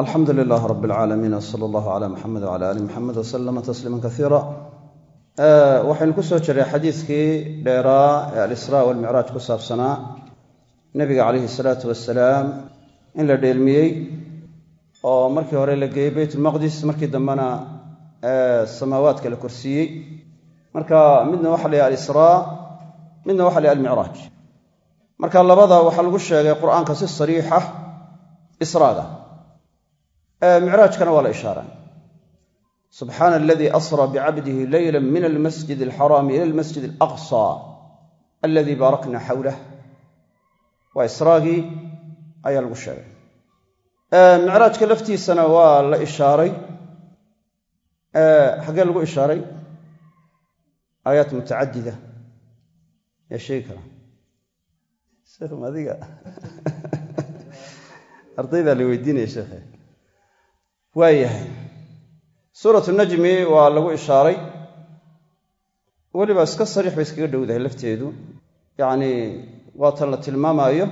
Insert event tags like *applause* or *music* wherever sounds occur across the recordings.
alxamdu lilaah rab alcaalamiin wsala allahu cala muxamed wcala ali muxamed waslama tasliima kaiira waxaynu ku soo jiray xadiiskii dheeraa ee alisraa walmicraaj ku saabsanaa. Nebiga calayhi salaatu wasalaam in la dheelmiyey oo markii hore la geeyey beytulmaqdis markii dambena samaawaadka la korsiiyey. Marka midna waxa la yidhaha alisraa midna waxa la yhaha almicraaj marka labada si sariixa micraajkana waa la ishaaray subxaana aladii asra bicabdihi leyla min almasjid alxaraami ila almasjid alaqsa aladii baarakna xawlah waa israagii ayaa lagu sheegay. Micraajka laftiisana waa la ishaaray. Xaggee lagu ishaaray? Aayaat mutacadida. Yaa sheegi kara adiga. *laughs* Ardaydaa la weydiinaya sheekhe waayahay suuratu najmi waa lagu ishaaray. Weliba iska sariix bay iskaga dhowdahay lafteedu. Yacnii waa tan la tilmaamaayo.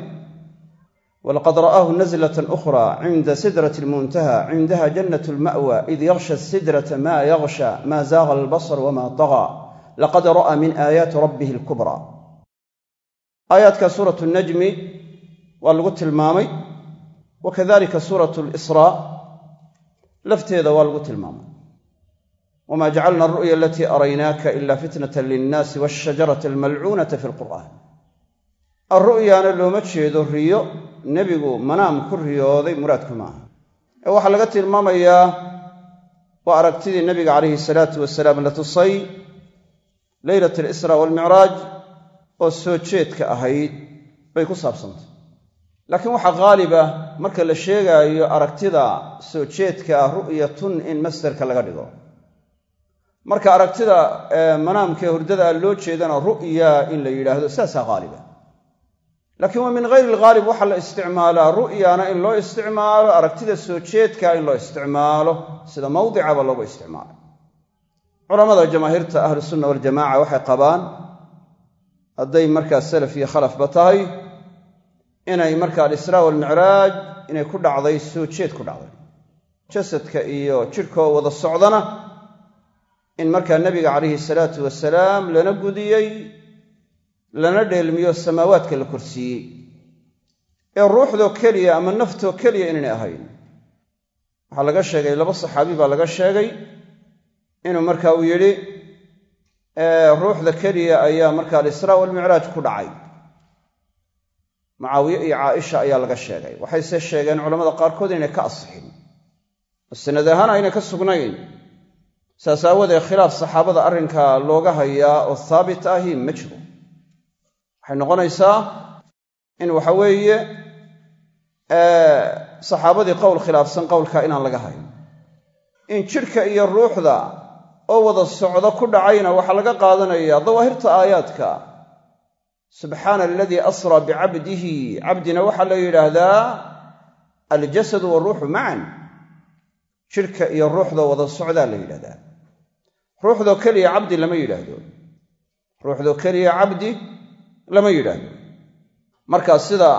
Walaqad ra'aahu nazlatan ukhra cinda sidrati almuntaha cindaha jannat alma'wa id yaksha sidrata ma yaksha ma zaaqa albasar wama tagaa laqad ra'aa min aayaati rabbihi alkubraa aayaadka suuratu najmi waa lagu tilmaamay. Wa suuratu lisraa lafteeda waa lagu tilmaamay. wma jacalna aru'ya alatii araynaaka ila fitnata linnaasi washajarata almalcuunata fi lqur'aan alru'yaana looma jeedo riyo nebigu manaam ku riyooday muraadku maaha ee waxaa laga tilmaamayaa waa aragtidii nebiga calayhi salaatu wasalaam la tusay leylat alisra waalmicraaj oo soo jeedka ahayd bay ku saabsantay. Laakiin waxaa haaliba marka la sheegaayo aragtida soo jeedka ah ru'yatun in masderka laga dhigo. Marka aragtida manaamkaee hurdadaa loo jeedana ru'ya in la yidhaahdo saasaa haaliba laakiin waa min hayri alghaalib waxaa la isticmaalaa ru'yana in loo isticmaalo aragtida soo jeedka in loo isticmaalo sida mawdicaba loogu isticmaalo. Culammada jamaahiirta ahlusunna waljamaca waxay qabaan hadday markaa salaf iyo khalafba tahay inay marka alisraa walmicraaj inay ku dhacday soo jeed ku dhacday. Jasadka iyo jidhkoo wada socdana in markaa nebiga calayhi salaatu wasalaam lana gudiyey lana dheelmiyo samaawaadka la korsiiyey. Ee ruuxdoo keliya ama naftoo keliya inaynay ahayn. Waxaa laga sheegay laba saxaabi baa laga sheegay inuu marka uu yidhi ruuxda keliya ayaa marka alisraa walmicraaj ku dhacay mucaawiye iyo caaisha ayaa laga sheegay. Waxayse sheegeen culamada qaarkood inay ka asixin. Oo sanad ahaan aynay ka sugnayn. Saas aawadeed khilaaf saxaabada arrinkaa looga hayaa oo haabit ahi ma jiro. Waxay noqonaysaa in waxa weeye saxaabadii qowl khilaafsan qowlka inaan laga hayn. In jidhka iyo ruuxda oo wada socdo ku dhacayna waxaa laga qaadanayaa dawaahirta aayaadka subxaana aladii asraa bicabdihi cabdina waxaa la yidhaahdaa aljasadu waruuxu macan jidhka iyo ruuxdoo wada socdaa la yidhahdaa ruuxdoo keliya cabdi lama yidhaahdo. Ruuxdoo keliya cabdi lama yidhaahdo. Marka sida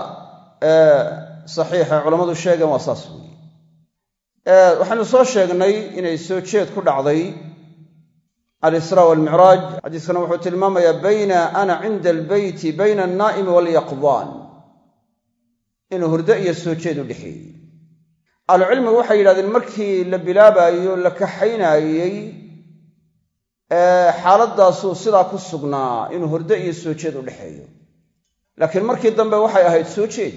saxiixa culammadu sheegeen waa saas weeye. Waxaynu soo sheegnay inay soo jeed ku dhacday alisraa walmicraaj xadiiskana wuxuu tilmaamayaa bayna ana cinda albeyti bayna alnaa'imi walyaqdaan. Inuu hurdo iyo soo jeed u dhexeeyey. Ahlucilmigu waxay yidhahdeen markii la bilaabaayo la kaxaynaayey xaaladdaasuu sidaa ku sugnaa inuu hurdo iyo soo jeed u dhexeeyo. Laakiin markii dambe waxay ahayd soo jeed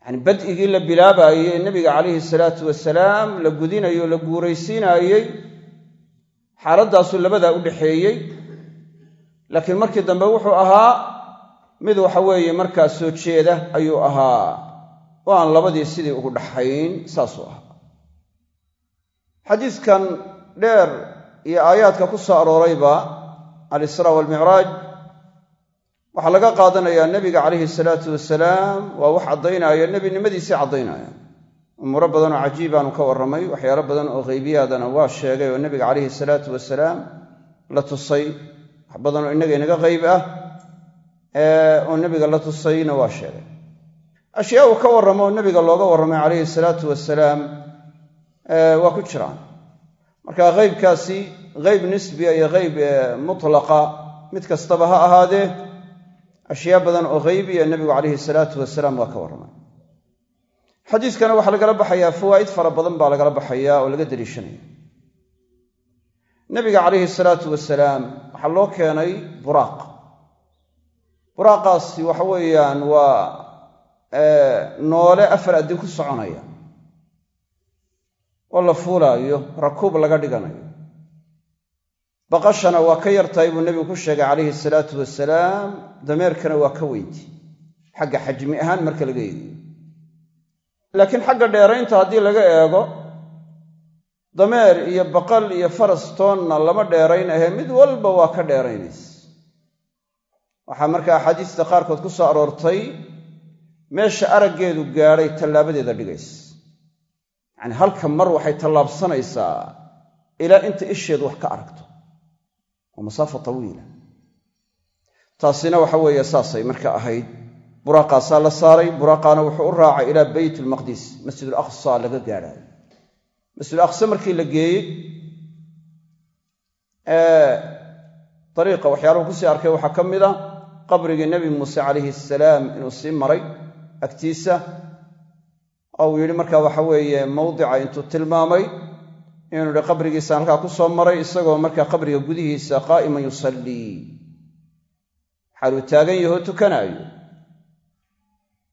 yacani bad'igii la bilaabaayey ee nebiga calayhi salaatu wasalaam la gudinayo la guuraysiinaayey xaaladdaasuu labadaa u dhexeeyey laakiin markii dambe wuxuu ahaa mid waxa weeye markaa soo jeeda ayuu ahaa. Oo aan labadii sidii ugu dhaxayn saasuu ahaa. Xadiiskan dheer iyo aayaadka ku soo aroorayba alisraa waalmicraaj waxaa laga qaadanayaa nebiga calayhi salaatu wasalaam waa wax caddaynaya nebinimadiisii caddaynaya umuuro badan oo cajiibaanu ka warramay waxyaalo badan oo haybiyaadana waa sheegay oo nebiga calayhi salaatu wasalaam la tusay. Wax badan oo innaga inaga qayb ah oo nebiga la tusayna waa sheegay. Ashyaa uu ka warramo oo nebiga looga warramay calayhi salaatu wasalaam waa ku jiraan. Marka haybkaasi hayb nisbiya iyo hayb mutlaqa mid kastaba ha ahaadee ashyaa badan oo haybiya nebigu calayhi salaatu wasalaam waa ka warramay xadiiskana waxaa lagala baxayaa fawaa'id fara badan baa lagala baxayaa oo laga daliishanaya nebiga calayhi salaatu wasalaam waxaa loo keenay buraaq. Buraaqaasi waxa weeyaan waa noole afar addin ku soconaya. Oo la fuulaayo rakuub laga dhiganayo. Baqashana waa ka yartahay buu nebigu ku sheegay calayhi salaatu wasalaam dameerkana waa ka weynti xagga xajmi ahaan marka laga eegiyo laakiin xagga dheeraynta haddii laga eego dameer iyo baqal iyo faras toonna lama dheerayn ahee mid walba waa ka dheeraynaysa. Waxaa marka axaadiista qaarkood ku soo aroortay meesha araggeedu gaadhay tallaabadeeda dhigaysa. Yacani halka mar waxay tallaabsanaysaa ilaa inta isheedu wax ka aragto. Waa masaafa tawiila. Taasina waxa weeye saasay marka ahayd buraaqaasaa la saaray buraaqaana wuxuu u raacay ilaa beyt lmaqdis masjidul aqsa laga gaadhaayo masjidul aqsa markii la geeyey dariiqa waxyaaluhu ku sii arkay waxaa ka mid a qabrigii nebi muuse calayhi asalaam inuu sii maray agtiisa. Oo uu yidhi marka waxa weeye mawdica intuu tilmaamay inuu yihi qabrigiisa halkaa ku soo maray isagoo markaa qabriga gudihiisa qaa'iman yusallii. Xaaluu taagan yahoo tukanaayo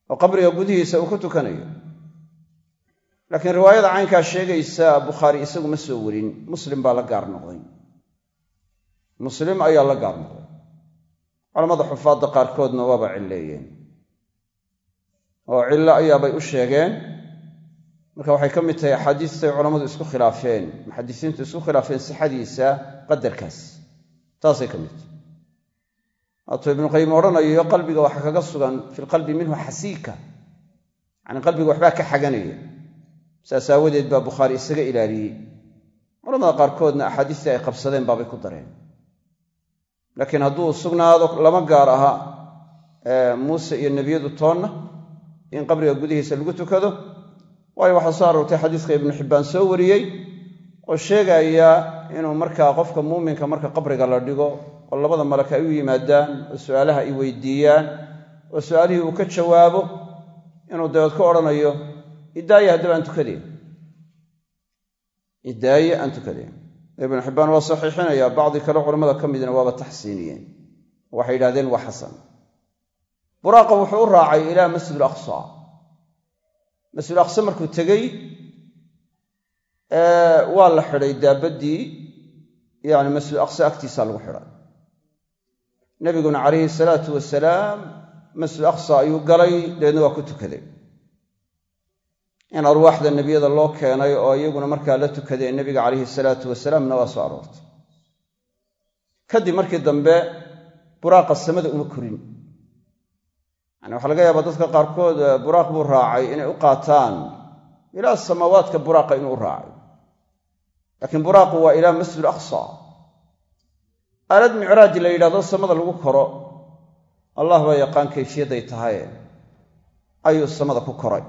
oo qabriga gudihiisa uu ku tukanayo. Laakiin riwaayada caynkaa sheegaysa bukhaari isagu ma soo warin muslim baa la gaar noqday. Muslim ayaa la gaar noqday. Culamada xufaadda qaarkoodna waaba cilleeyeen. Oo cillo ayaabay u sheegeen. Marka waxay ka mid tahay axaadiistay culammadu isku khilaafeen. Muxadisiintu isku khilaafeen sixadiisa qadarkaas. Taasay ka mid tahay waatuu ibnuqayim odhanayo qalbiga waxaa kaga sugan fi lqalbi minhu xasiika yacni qalbiga waxbaa ka xaganaya saas aawadeed baa bukhaari isaga ilaaliyey culamada qaarkoodna axaadiistii ay qabsadeen baabay ku dareen. Laakiin hadduu sugnaado lama gaar aha muuse iyo nebiyadu toonna in qabriga gudihiisa lagu tukado. Waayo waxaa soo aroortay xadiiska ibnu xibbaan soo wariyey oo sheegaya inuu markaa qofka muuminka marka qabriga la dhigo oo labada malak ay u yimaadaan oo su'aalaha ay weydiiyaan oo su'aalihii uu ka jawaabo inuu dabeed ku odhanayo idaaye haddaba aan tukadeen. Idaaye aan tukadeen. Ibnu xibbaan waa saxiixinaya bacdi kale culamada ka midna waaba taxsiiniyeen. Waxay yidhahdeen waa xasan. Buraaqa wuxuu u raacay ilaa masjid aqsa. Masjid aqsa markuu tegey waa la xidhay daabaddii yani masjid aqsa agtiisaa lagu xidhay nebiguna calayhi salaatu wasalaam masjid aqsa ayuu galay dabeedna waa ku tukaday. In arwaaxda nebiyada loo keenay oo iyaguna markaa la tukadeen nebiga calayhi salaatu wasalaamna waa soo aroortay. Kadib markii dambe buraaqa samada uma korin yani waxaa laga yaabaa dadka qaarkood buraaq buu raacay inay u qaataan. Ilaa samaawaadka buraaqa inuu raacay. Laakiin buraaqu waa ilaa masjid aqsa aalad micraaji la yidhahdo samada lagu koro allah baa yaqaan kayfiyadday tahaye ayuu samada ku koray.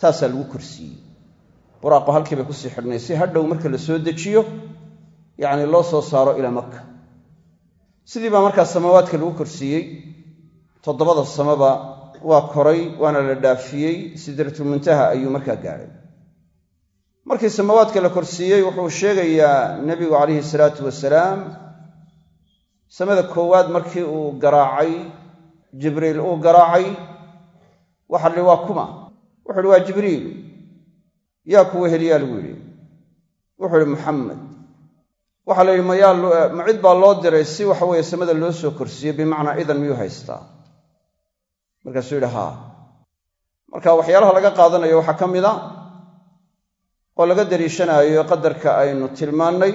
Taasaa lagu korsiiyey. Buraaqu halkii bay ku sii xidhnay. Si hadhow marka la soo dejiyo yacni loo soo saaro ilaa maka sidii baa markaa samaawaadka lagu korsiiyey. Toddobada samaba waa koray waana la dhaafiyey. Sidratulmuntaha ayuu markaa gaadhay markii samaawaadka la korsiiyey wuxuu sheegayaa nebigu calayhi salaatu wasalaam samada koowaad markii uu garaacay jibriil uu garaacay waxa lihi waa kuma. Wuxu uhi waa jibriil. Yaa kuwa heliyaa lagu yidhi. Wuxuu ihi muxamed waxaa la yidhi mayaa ma cid baa loo diray si waxa weeye samada loo soo korsiiyey bimacnaa idan miyuu haystaa? Markaasuu yidhi haa. Marka waxyaalaha laga qaadanayo waxaa ka mid a oo laga daliishanaayo qadarka aynu tilmaannay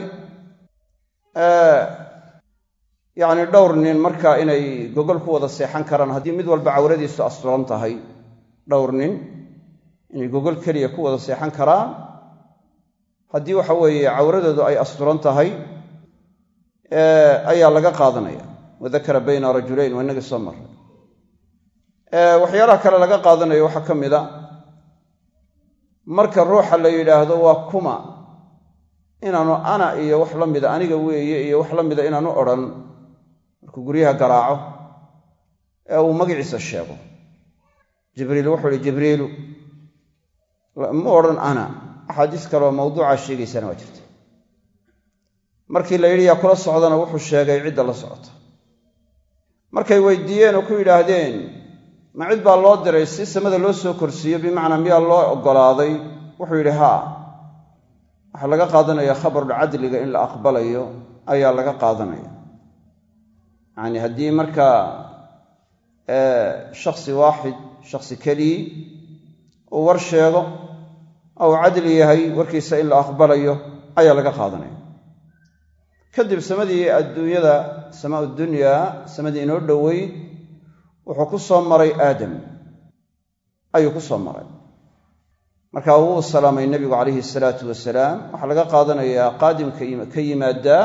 yacni dhowr nin marka inay gogol ku wada seexan karaan haddii mid walba cawradiisu asturan tahay dhowr nin inay gogol keliya ku wada seexan karaan haddii waxa weeye cawradoodu ay asturan tahay ayaa laga qaadanaya. Wadakara bayna rajulayn waa inagii soo marray. Waxyaalaha kale laga qaadanayo waxaa ka mid a marka ruuxa la yidhaahdo waa kuma. Inaanu ana iyo wax la mida aniga weeye iyo wax la mida inaanu odhan markuu guryaha garaaco ee uu magaciisa sheego. Jibriil wuxuu ihi jibriilu ma odhan ana axaadiis kaleoo mawduucaa sheegaysana waa jirta markii la yidhi yaa kula socdana wuxuu sheegay cidda la socota. Markay weydiiyeen oo ku yidhaahdeen ma cid baa loo diray si samada loo soo korsiiyo bimacnaa miyaa loo oggolaaday wuxuu yidhi haa. Waxaa laga qaadanaya khabarul cadliga in la aqbalayo ayaa laga qaadanaya yacni haddii markaa shakhsi waaxid shakhsi keliyi uu war sheego ou cadli yahay warkiisa in la aqbalayo ayaa laga qaadanaya. Kadib samadii adduunyada samaa dunyaa samadii inoo dhoweyd wuxuu ku soo maray aadam. Ayuu ku soo maray. Marka wuu salaamay nebigu calayhi salaatu wasalaam waxaa laga qaadanayaa qaadimka ka yimaadaa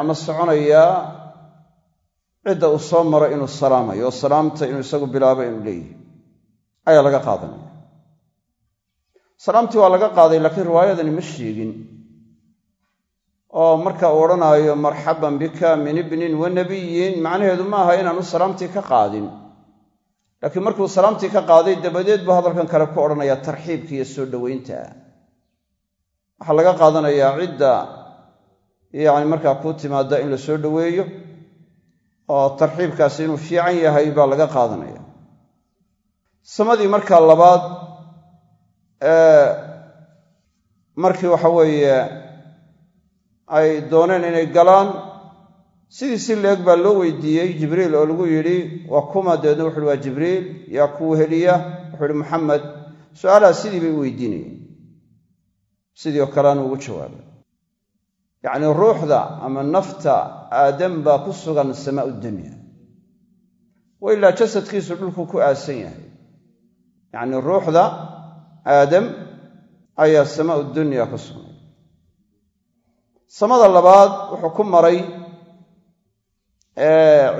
ama soconayaa cidda uu soo maro inuu salaamayo oo salaamta inuu isagu bilaabo inuu leeyahay. Ayaa laga qaadanaya. Salaamtii waa laga qaaday laakiin riwaayadani ma sheegin. Oo marka uu odhanaayo marxaban bika min ibnin wa nabiyin macnaheedu ma aha inaanu salaamtii ka qaadin. Laakiin markuu salaamtii ka qaaday dabadeed buu hadalkan kale ku odhanayaa tarxiibka iyo soo dhoweynta. Waxaa laga qaadanayaa cidda yacni markaa kuu timaada in la soo dhoweeyo oo tarxiibkaasi inuu fiican yahay baa laga qaadanaya. Samadii markaa labaad markii waxa weeye ay dooneen inay galaan sidii si leeg baa loo weydiiyey jibriil oo lagu yidhi waa kuma dabeedna wuxuuhi waa jibriil yaa kuu heliya? Wuxuu ihi maxamed su'aalaha sidii bay u weydiinayeen. Sidii oo kaleanu ugu jawaabay yacnii ruuxda ama nafta aadam baa ku sugan samaau dunya wa ilaa jasadkiisu dhulku ku aasan yahay. Yacnii ruuxda aadam ayaa samaau dunya ku sugnay samada labaad wuxuu ku maray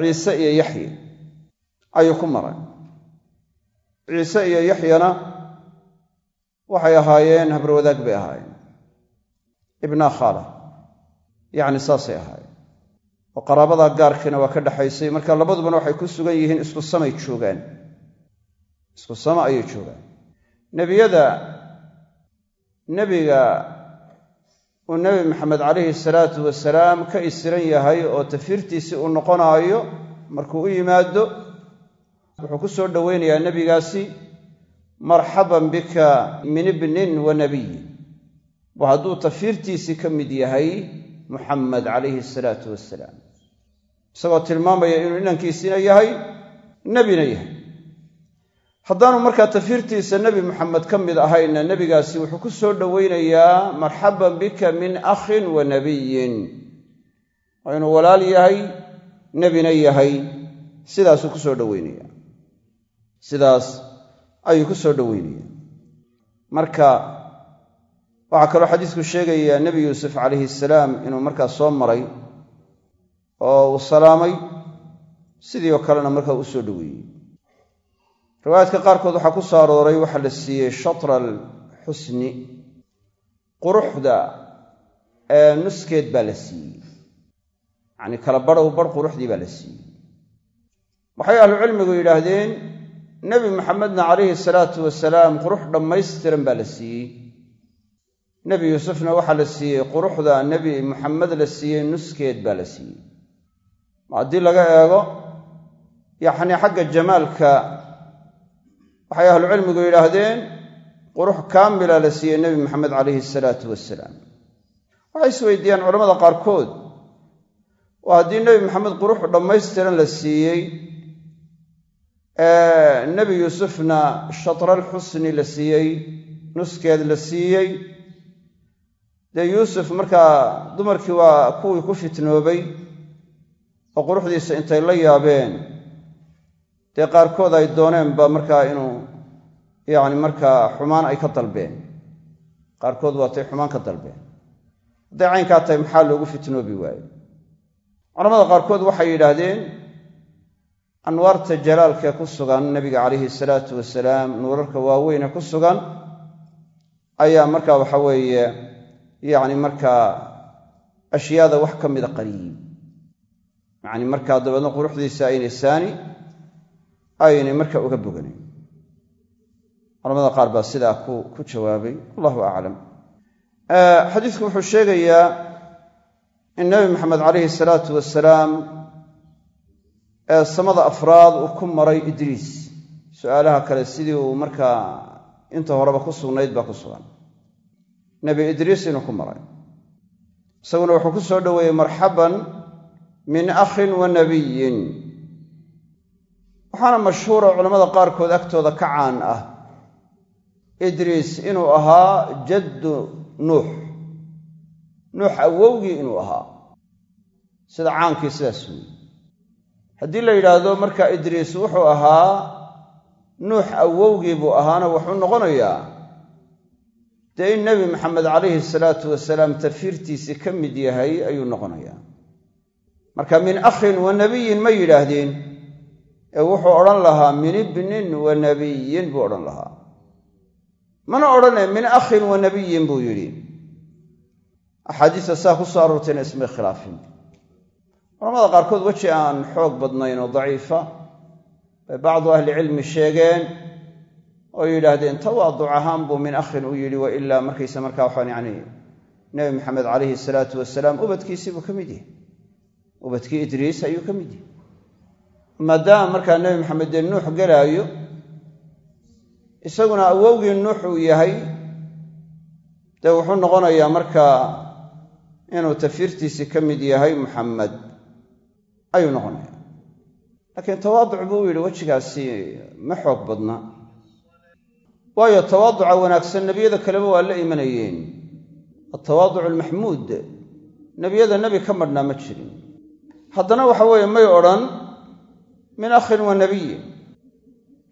ciise iyo yaxya. Ayuu ku maray. Ciise iyo yaxyana waxay ahaayeen habarwadaag bay ahaayeen yacni saasay ahaayeen. Oo qaraabadaa gaarkiina waa ka dhexaysay marka labadubana waxay ku sugan yihiin isku samay joogaan. Isku sama ayay joogaan. Nebiyada nebiga uu nebi maxamed calayhi salaatu wasalaam ka isiran yahay oo tafiirtiisii uu noqonaayo markuu u yimaado wuxuu ku soo dhoweynayaa nebigaasi marxaban bika min ibnin wa nabiyin wa hadduu tafiirtiisii ka mid yahay muxamed calayhi salaatu wasalaam isagoo tilmaamaya inuu inankiisiina yahay nebina yahay. Haddaanu markaa tafiirtiisa nebi maxamed ka mid ahayna nebigaasi wuxuu ku soo dhoweynayaa marxaban bika min akhin wa nabiyin. Waa inuu walaal yahay nebina yahay. Sidaasuu ku soo dhoweynaya sidaas ayuu ku soo dhoweynaya marka waxaa kaloo xadiisku sheegayaa nebi yuusuf calayhi salaam inuu markaa soo maray oo uu salaamay sidii oo kalena markaa u soo dhoweeyey. Riwaayaadka qaarkood waxaa ku soo arooray waxaa la siiyey shatra alxusni quruxda ee nuskeed baa la siiyey. Yacnii kala badhow badh quruxdii baa la siiyey. Waxay ahlucilmigu yidhaahdeen nebi maxamedna calayhi salaatu wasalaam qurux dhammaystiran baa la siiyey nebi yuusufna waxaa la siiyey quruxda nebi maxamed la siiyey nuskeed baa la siiyey. Haddii laga eego yacnii xagga jamaalka waxay ahlucilmigu yidhaahdeen qurux kaamila la siiyey nebi maxamed calayhi salaatu wasalaam waxay isweydiiyaan culamada qaarkood oo haddii nebi maxamed qurux dhammaystiran la siiyey nebi yuusufna shatralxusni la siiyey nuskeed la siiyey dee yuusuf markaa dumarkii waa kuwii ku fitnoobay oo quruxdiisa intay la yaabeen dee qaarkood ay dooneenba markaa inuu yacni markaa xumaan ay ka dalbeen. Qaarkood waatay xumaan ka dalbeen. Hadday caynkaa tahay maxaa loogu fitnoobi waaye culamada qaarkood waxay yidhaahdeen anwaarta jalaalkee ku sugan nebiga calayhi salaatu wasalaam nuurarka waaweyne ku sugan ayaa markaa waxa weeye yacni markaa ashyaada wax ka mida qariyey yacni markaa dabeedna quruxdiisa aynay saani aynay marka uga boganayn culamada qaar baa sidaa ku jawaabay. Allahu aclam xadiidku wuxuu sheegayaa in nebi maxamed calayhi salaatu wasalaam ee samada afraad uu ku maray idriis su'aalaha kale sidii uu markaa inta horeba ku sugnayd baa ku sugan nebi idriis inuu ku maray. Isaguna wuxuu ku soo dhoweeyey marxaban min akhin wa nabiyin. Waxaana mashhuura culamada qaarkood agtooda ka caan ah. Idriis inuu ahaa jaddu nuux. Nuux awowgii inuu ahaa. Sida caankii sidaas weyi haddii la yidhaahdo marka idriis wuxuu ahaa nuux awowgii buu ahaana wuxuu noqonayaa dee in nebi maxamed calayhi salaatu wasalaam tafiirtiisii ka mid yahay ayuu noqonayaa. Marka min akhin wa nabiyin ma yidhaahdeen? Ee wuxuu odhan lahaa min ibnin wa nabiyin buu odhan lahaa. Mana odhane min akhin wa nabiyin buu yidhi. Axaadiista saa ku soo aroortayna ismay khilaafin. Culamada qaarkood weji aan xoog badnayn oo daciifa bay bacdu ahlicilmi sheegeen oo yidhaahdeen tawaaduc ahaan buu min akhin u yidhi wa ilaa markaysa markaa waxaan yacni nebi maxamed calayhi salaatu wasalaam ubadkiisii buu ka mid yahay. Ubadkii idriis ayuu ka mid yahay. Maadaama markaa nebi maxamed dee nuux gelaayo isaguna awowgii nuux uu yahay dee wuxuu noqonayaa markaa inuu tafiirtiisii ka mid yahay muxamed ayuu noqonaya laakiin tawaaduc buu yidhi wejigaasi ma xoog badna waayo tawaaduca wanaagsan nebiyada kaleba waa la imanayeen. Altawaaduc almaxmuud nebiyada nebi ka madhnaa ma jirin. Haddana waxa weeye may odhan min akhin wa nabiyin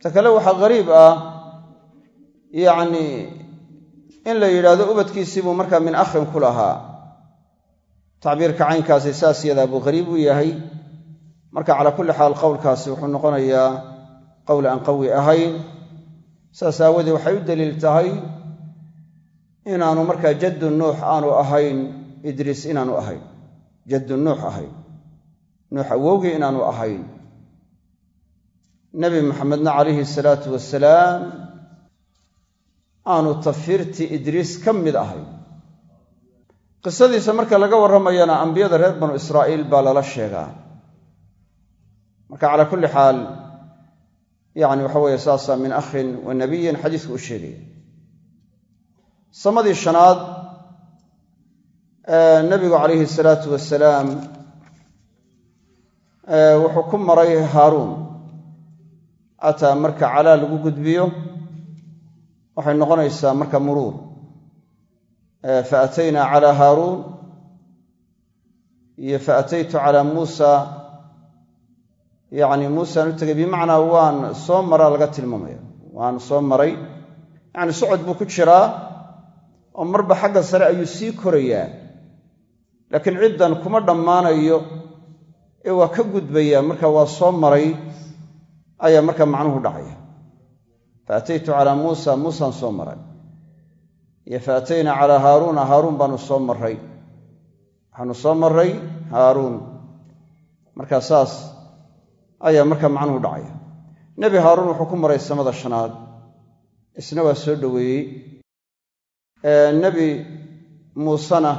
ta kale waxaa gariib ah yacnii in la yidhaahdo ubadkiisii buu markaa min akhin ku lahaa. Tacbiirka caynkaasi saas yadaa buu gariib u yahay. Marka calaa kulli xaal qowlkaasi wuxuu noqonayaa qowl aan qawi ahayn saas aawadee waxay u daliil tahay inaanu markaa jaddu nuux aanu ahayn idriis inaanu ahayn. Jaddu nuux ahayn. Nuux awowgii inaanu ahayn. Nebi maxamedna calayhi salaatu wasalaam aanu tafiirtii idriis ka mid ahayn. Qisadiisa marka laga warramayana ambiyada reer banu israa'iil baa lala sheegaa. Marka calaa kulli xaal yacni waxa weeye saasaa min akhin wa nabiyin xadiisku u sheegaya samadii shanaad nebigu calayhi salaatu wasalaam wuxuu ku maray haaruun. Ataa marka calaa lagu gudbiyo waxay noqonaysaa marka muruur. Fa ataynaa calaa haaruun iyo fa ataytu calaa muusa yacni muusaan u tegay bimacnaa waan soo maraa laga tilmaamaya waan soo maray. Yacni socod buu ku jiraa oo marba xagga sare ayuu sii korayaa. Laakiin ciddan kuma dhammaanayo ee waa ka gudbayaa marka waa soo maray ayaa marka macnuhu dhacaya. Fa ataytu calaa muusa muusaan soo maray. Iyo fa ataynaa calaa haaruuna haaruun baanu soo marray. Waxaanu soo marray haaruun. Markaa saas ayaa marka macnuhu dhacaya. Nebi haaruun wuxuu ku maray samada shanaad isna waa soo dhoweeyey. Nebi muusena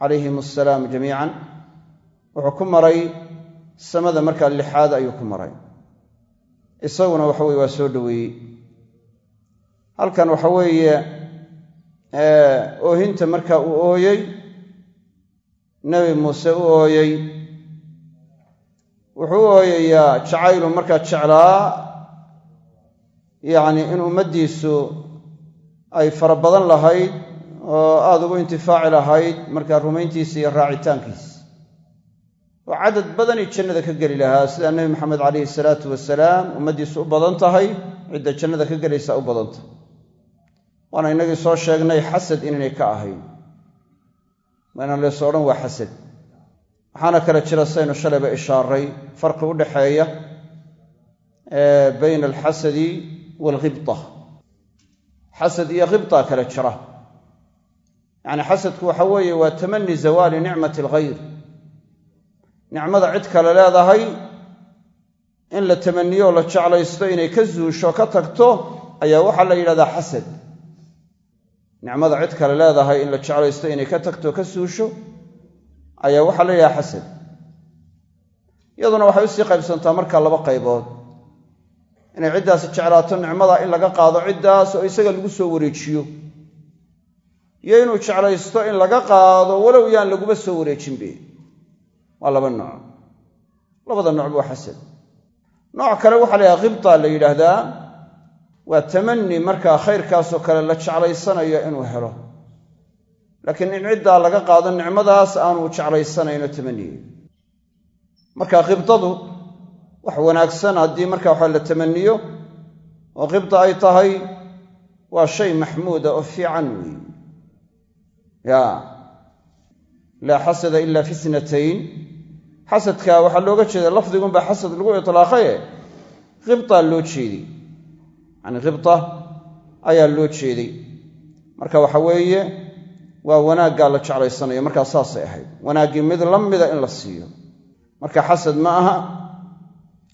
calayhim assalaam jamiican wuxuu ku maray samada markaa lixaad ayuu ku maray. Isaguna waxa weye waa soo dhoweeyey. Halkan waxa weeye oohinta markaa uu ooyey nebi muuse u ooyey wuxuu u ooyayaa jacaylu markaa jeclaa yacni in ummaddiisu ay fara badan lahayd oo aada ugu intifaaci lahayd markaa rumayntiisa iyo raacitaankiisa. Oo cadad badani jannada ka geli lahaa sidaa nebi maxamed calayhi salaatu wasalaam ummaddiisu u badan tahay cidda jannada ka gelaysa u badan tahay. Waana innagii soo sheegnay xasad inaynay ka ahayn. Ma inaan leeso odhan waa xasad waxaana kale jira saynu shalayba ishaaray farqi u dhaxeeya bayna alxasadi waalkhibta xasad iyo khibta kala jira. Yacni xasadku waxa weeye waa tamani zawaali nicmati alghayr. Nicmada cid kale leedahay in la tamaniyo la jeclaysto inay ka zuusho ka tagto ayaa waxaa la yidhahdaa xasad. Nicmada cid kale leedahay in la jeclaysto inay ka tagto ka suusho ayaa waxaa la yidhaha xasad iyaduna waxay u sii qaybsantaa markaa laba qaybood. Inay ciddaasi jeclaato nicmada in laga qaado ciddaas oo isaga lagu soo wareejiyo. Iyo inuu jeclaysto in laga qaado walow yaan laguba soo wareejinbe waa laba nooc. Labada nooc waa xasad nooc kale waxaa la yidhaha la yidhaahdaa waa tamani markaa khayrkaasoo kale la jeclaysanayo inuu helo laakiin in ciddaa laga qaado nicmadaas aanu jeclaysanayno tamaniye marka khibdadu wax wanaagsan haddii marka waxa la tamaniyo oo khibda ay tahay waa shay maxmuuda oo fiican weeye ya laa xasada ila fi snatayn xasadka waxaa looga jeeda lafdigunbaa xasad lagu itlaaqaye khibtaa loo jeeday. Yani khibta ayaa loo jeeday. Marka waxa waa wanaaggaa la jeclaysanayo markaa saasay ahayd. Wanaaggii mid la mida in la siiyo. Marka xasad ma aha.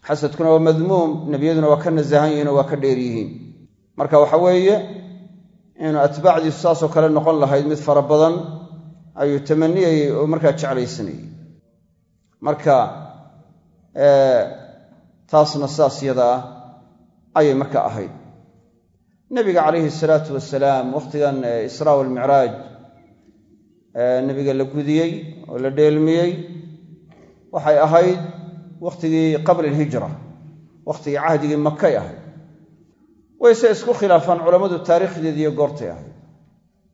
Xasadkuna waa madmuum nebiyaduna waa ka nasahan yihiin oo waa ka dheer yihiin. Marka waxa weeye inuu atbaacdiisu saasoo kale noqon lahayd mid fara badan ayuu tamaniyayey oo markaa jeclaysanayey marka taasna saas yada ah ayay marka ahayd. Nebiga calayhi salaatu wasalaam wakhtigan israa walmicraaj nebiga la gudiyey oo la dheelmiyey waxay ahayd wakhtigii qabla alhijra wakhtigii cahdigii makay ahayd. Wayse isku khilaafaan culammadu taariikhdeedi iyo goortay ahayd.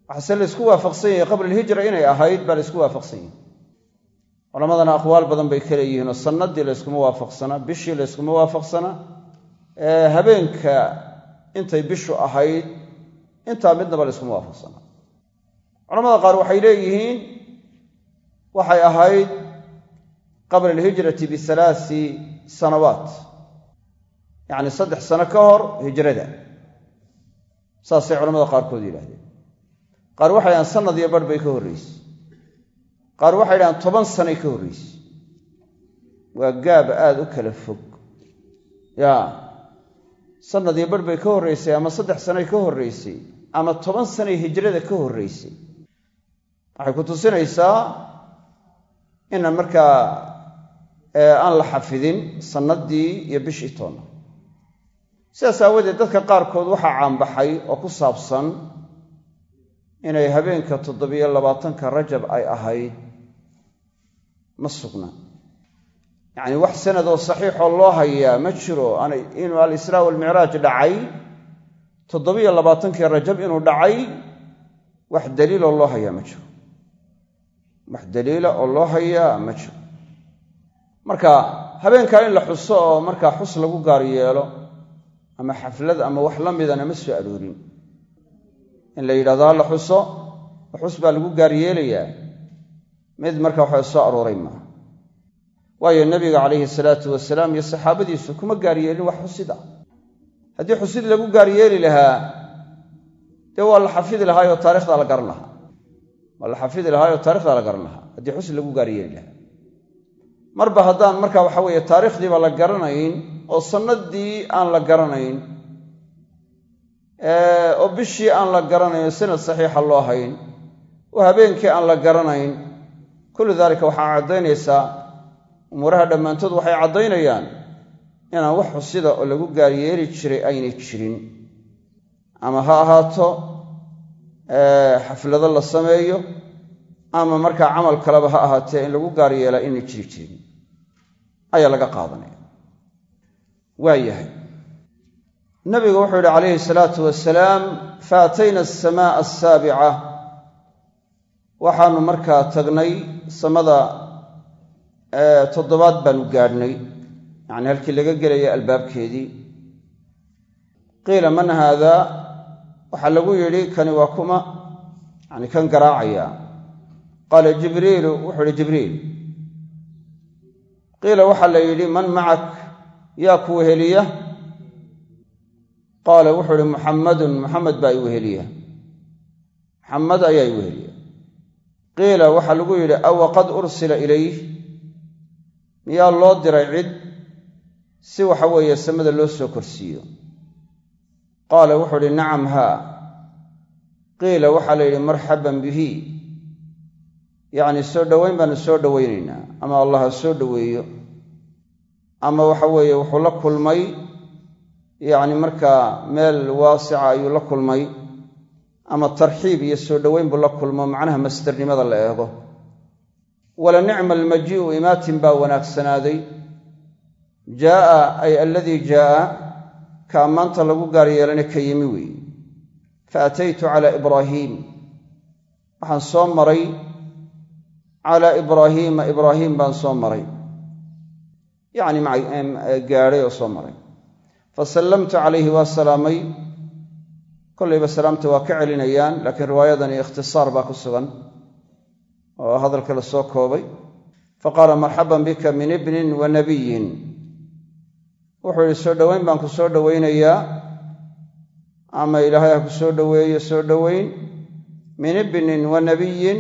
Waxaase la ysku waafaqsan yahay qabla alhijra inay ahayd baa la ysku waafaqsan yahay. Culammadana aqwaal badan bay ka leeyihiin oo sanadii layskuma waafaqsana bishii layskuma waafaqsana habeenka intay bishu ahayd intaa midnaba layskuma waafaqsana culamada qaar waxay leeyihiin waxay ahayd qabla alhijrati bialaai sanawaat. Yacni saddex sano ka hor hijrada. Saasay culamada qaarkood yidhahdeen qaar waxay dhahaan sanad iyo barh bay ka horraysay qaar waxay dhahaan toban sanay ka horraysay waa gaab aada u kala fog. Ya sanad iyo barh bay ka horraysay ama saddex sanay ka horraysay ama toban sanay hijrada ka horraysay waxay ku tusinaysaa inaan markaa aan la xafidin sannaddii iyo bishii toonna sidaas aawadeed dadka qaarkood waxaa caanbaxay oo ku saabsan inay habeenka toddobiyo labaatanka rajab ay ahayd ma sugna. Yacni wax sanad oo saxiixoo loo hayaa ma jiro. Inuu alisraa walmicraaj dhacay toddobiyo labaatankii rajab inuu dhacay wax daliiloo loo hayaa ma jiro wax daliila oo loo hayaa ma jiro. Marka habeenkaa in la xuso oo markaa xus lagu gaar yeelo ama xaflad ama wax la midana ma soo aroorin. In la yidhahdo ha la xuso xus baa lagu gaar yeelayaa. Mid marka waxa soo arooray maaha waayo nebiga calayhi salaatu wasalaam iyo saxaabadiisu kuma gaar yeelin wax xusida. Haddii xusid lagu gaar yeeli lahaa dee waa la xafidi lahaayoo taarikhdaa la garan lahaa waa la xafidi lahaayoo taarikhdaa la garan lahaa. Haddii xusid lagu gaar lahaa. Marba haddaan marka waxa weeye taarikhdiiba la garanayn oo sanadii aan la garanayn oo bishii aan la garanayn oo sanad saxiixa loo hayn oo habeenkii aan la garanayn kullu daalika waxaa caddaynaysaa umuuraha dhammaantood waxay caddaynayaan inaan wax xusida oo lagu gaaryeeli jiray aynay jirin. Ama ha ahaato xaflado la sameeyo ama markaa camal kaleba ha ahaatee in lagu gaar yeelaa inay jiri jirin ayaa laga qaadanaya. Waa nabigu wuxuu yidhi calayhi salaatu wasalaam faatayna asamaaa asaabica waxaanu markaa tagnay samada toddobaad baanu gaadhnay. Yacni halkii laga gelaya albaabkeedii. Qiila man haada waxaa lagu yidhi kani waa kuma yani kan garaacaya. Qaala jibriilu wuxuu ihi jibriil qiila waxaa la yidhi man macak yaa kuwa heliya? Qaala wuxuu ihi muxammadun muxamed baa i weheliya muxamed ayaa i weheliya qiila waxaa lagu yidhi awa qad ursila ilayh. Miyaa loo diray cid? Si waxa weeye samada loo soo korsiiyo qaala wuxuu idhi nacam haa. Qiila waxaa la yidhi marxaban bihi. Yacni soo dhowayn baanu soo dhowaynaynaa ama allah soo dhoweeyo. Ama waxa weeye wuxuu la kulmay. Yacni markaa meel waasica ayuu la kulmay. Ama tarxiib iyo soo dhoweyn buu la kulmo. Macnaha masdarnimada la eego. Wala nicma almajii'u imaatin baa wanaagsanaaday jaa'a ay aladii jaa'a ka ammaanta lagu gaar yeelana ka yimi weeye fa ataytu calaa ibraahiim waxaan soo maray calaa ibraahiima ibraahiim baan soo maray. Yacni gaadhay oo soo maray. Fa sallamtu calayhi waa salaamay. Kollayba salaamta waa ka celinayaan laakiin riwaayadani ikhtisaar baa ku sugan oo hadalka la soo koobay. Fa qaala marxaban bika min ibnin wa nabiyin wuxuu yidhi soo dhoweyn baan ku soo dhowaynayaa ama ilaahay ha ku soo dhoweeyo soo dhoweyn min ibnin wa nabiyin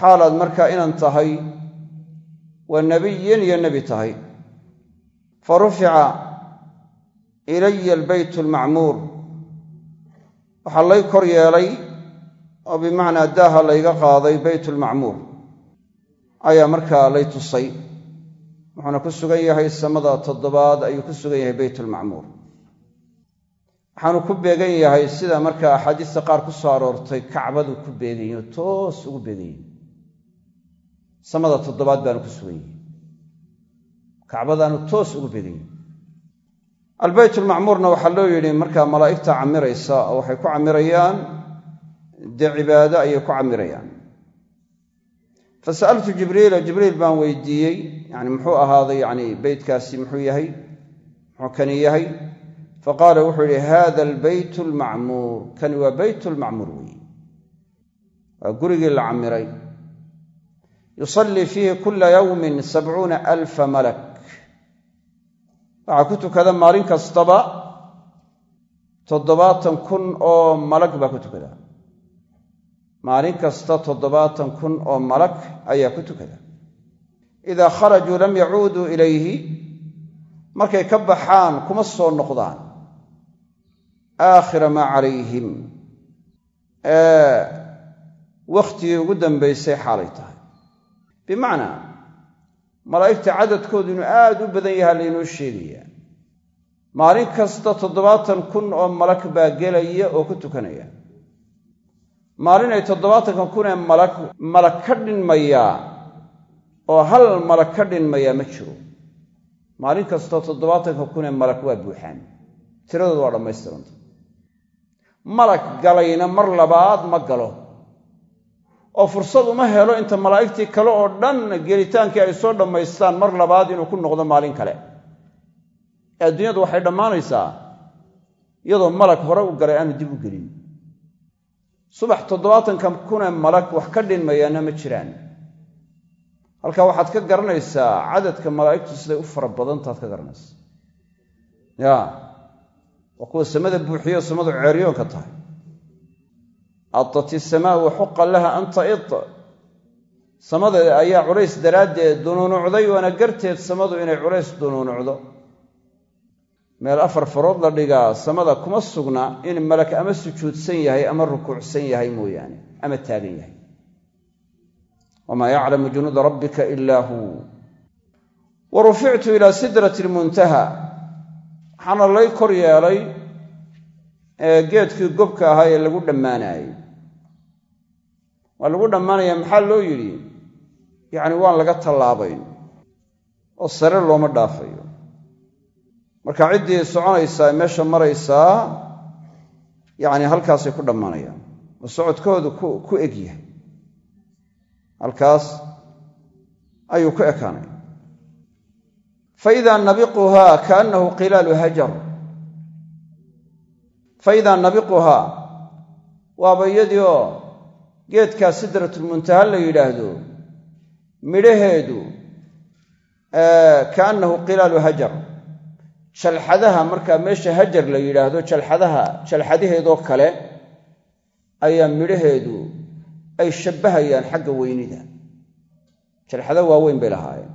xaalaad markaa inan tahay wa nabiyin iyo nebi tahay. Fa rufica ilaya albeyt almacmuur. Waxaa lay kor yeelay oo bimacnaa daaha layga qaaday beytulmacmuur ayaa markaa lay tusay wuxuuna ku sugan yahay samada toddobaad ayuu ku sugan yahay beytulmacmuur waxaanu ku beegan yahay sida markaa axaadiista qaar ku soo aroortay kacbadu ku beegan yahi toos ugu beegan yahi samada toddobaad baanu ku sugan yahay. Kacbadaanu toos ugu beegan yahi albeytulmacmuurna waxaa loo yidhi markaa malaa'igta camiraysa oo waxay ku camirayaan dee cibaado ayay ku camirayaan fa sa'altu jibriila jibriil baan weydiiyey yani muxuu ahaaday yani beytkaasi muxuu yahay muxuu kani yahay fa qaala wuxuu yidhi hada albeyt almacmuur kani waa beyt lmacmuur weeye waa gurigii la camiray yusallii fiihi kula yawmin sabcuuna alfa malak waxaa ku tukada maalin kastaba toddobaatan kun oo malag baa ku tukada maalin kasta toddobaatan kun oo malag ayaa ku tukada. Idaa kharajuu lam yacuuduu ilayhi markay ka baxaan kuma soo noqdaan. Aakhira maa calayhim. Wakhtigii ugu dambaysay xaalay tahay. Bimacnaa malaa'igta cadadkoodu inuu aad u badan yahaa laynoo sheegayaa. Maalin kasta toddobaatan kun oo malag baa gelaya oo ku tukanaya maalin ay toddobaatanka kun ee malag ka dhinmayaa oo hal malag ka dhinmayaa ma jiro. Maalin kastoo toddobaatanka kun ee malag waa buuxaan. Tiradooda waa dhammaystiranta malag galayna mar labaad ma galo. Oo fursad uma helo inta malaa'igtii kale oo dhan gelitaankii ay soo dhammaystaan mar labaad inuu ku noqdo maalin kale. Adduunyadu waxay dhammaanaysaa iyadoo malag hore u galay aanu dib u gelin subax toddobaatanka kunee malag wax ka dhinmayaana ma jiraan. Halkaa waxaad ka garanaysaa cadadka malaa'igtu siday u fara badantaad ka garanaysaa ya waa kuwa samada buuxiyo samadu ceeryoonka tahay. Adat isamaa wa xuqa laha an ta'id samadeeda ayaa culays daraaddeed dunuunucday waana garteed samadu inay culays dunuunucdo meel afar farood la dhigaa samada kuma sugna in malak ama sujuudsan yahay ama rukuucsan yahay mooyaane ama taagan yahay. Wamaa yaclamu junuuda rabbika ilaa huu wa rufictu ilaa sidrati lmuntaha waxaana lay kor yeelay geedkii gobka ahaa ee lagu dhammaanaayey waa lagu dhammaanaya maxaa loo yidhi? Yacni waan laga tallaabayn oo sare looma dhaafayo marka ciddii soconaysaa meesha maraysaa yacni halkaasay ku dhammaanayaan oo socodkoodu ku eg yahay. Halkaas ayuu ku ekaanaya. Fa idaa nabiquhaa kaannahu qilaalu hajar. Fa idaa nabiquhaa waaba iyadii oo geedkaa sidratulmuntaha la yidhaahdo midhaheedu kaannahu qilaalu hajar jalxadaha markaa meesha hajar la yidhaahdo jalxadaha jalxadaheedoo kale ayaa midhaheedu ay shabbahayaan xagga weynida. Jalxada waaweyn bay lahaayeen.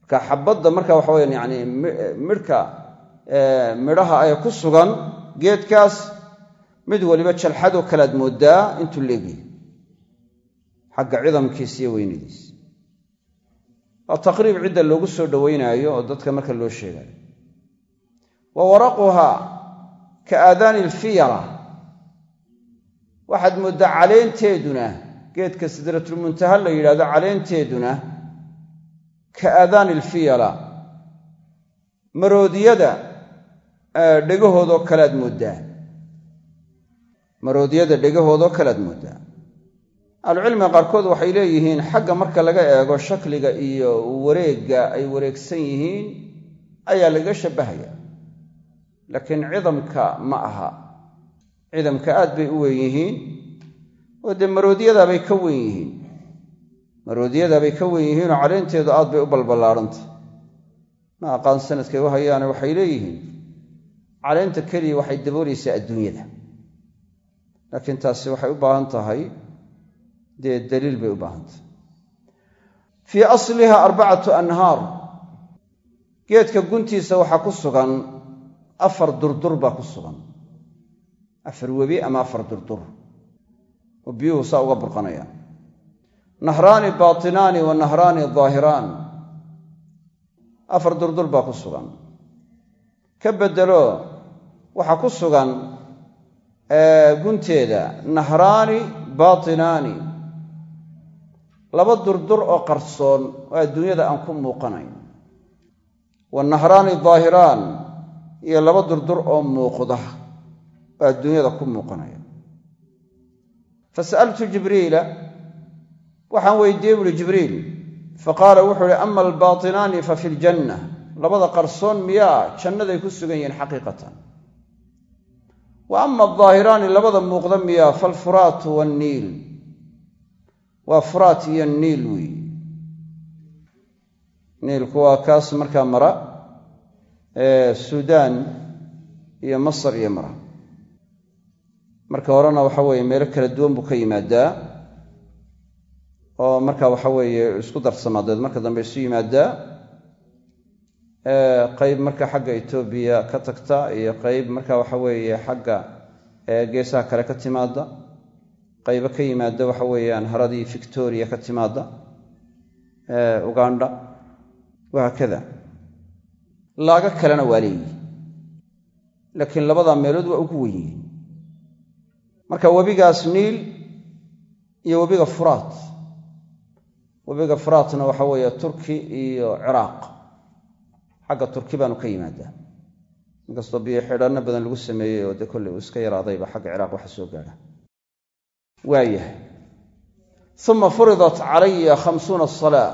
Marka xabadda marka waxa weyaan yani midhka midhaha ay ku sugan geedkaas mid waliba jalxadoo kalead mooddaa intuu leegyahy xagga cidamkiisa iyo weynidiisa waa taqriib cidda loogu soo dhowaynaayo oo dadka marka loo sheegayo wa waraquhaa ka aadaani ilfiyara waxaad mooddaa caleenteeduna geedka sidratulmuntaha la yidhahdo caleenteeduna ka aadaani ilfiyala maroodiyada dhegahoodoo kalead mooddaa. Maroodiyada dhegahoodoo kalead mooddaa. Ahlucilmiga qaarkood waxay leeyihiin xagga marka laga eego shakliga iyo wareegga ay wareegsan yihiin ayaa laga shabbahaya laakiin cidamka ma aha. Cidamka aad bay u weyn yihiin oo dee maroodiyadaabay ka weyn yihiin. Maroodiyadaabay ka weyn yihiinoo caleenteedu aad bay u balballaadhantay ma aqaan sanadkay u hayaane waxay leeyihiin. Caleenta keliya waxay daboolaysaa adduunyada. Laakiin taasi waxay u baahan tahay dee daliil bay u baahan tahay. Fii asliha arbacatu anhaar. Geedka guntiisa waxaa ku sugan afar durdur baa ku sugan. Afar webi ama afar durdur. Oo biyuhu saa uga burqanayaan nahraani baatinaani wa nahraani daahiraan. Afar durdur baa ku sugan. Ka beddelo waxaa ku sugan gunteeda nahraani baatinaani. Laba durdur oo qarsoon oo adduunyada aan ku muuqanayn. Wa nahraani daahiraan iyo laba durdur oo muuqda oo adduunyada ku muuqanaya. Fasa'altu jibriila waxaan weydiiyey buuhi jibriil faqaala wuxuu ihi ama albaatinaani fa fi ljanna labada qarsoon miyaa jannaday ku sugan yihiin xaqiiqatan. Wa ama aldaahiraani labada muuqda miyaa falfuraatu wanniil waa furaat iyo niil weeye niilku waa kaas markaa mara suudaan iyo masar iyo mara marka horena waxa weeye meelo kala duwan buu ka yimaadaa oo marka waxa weeye isku darsamaadeed. Marka dambe isu yimaadaa qayb marka xagga etoobiya ka tagta iyo qayb marka waxa weeye xagga geesaha kale ka timaada qaybo ka yimaada waxa weeyaan haradii victoria ka timaada uganda. Wahaakada laaga kalena waa leeyihi laakiin labadaa meelood waa ugu wen marka webigaas niil iyo webiga furaat. Webiga furaatna waxa weeye turki iyo ciraaq. Xagga turki baanu ka yimaadaa. Inkastoo biyo xidhanno badan lagu sameeyey oo dee kolley uu iska yaraadayba xagga ciraaq waxa soo gaadha. Waayahay uma furidat calaya khamsuuna salaa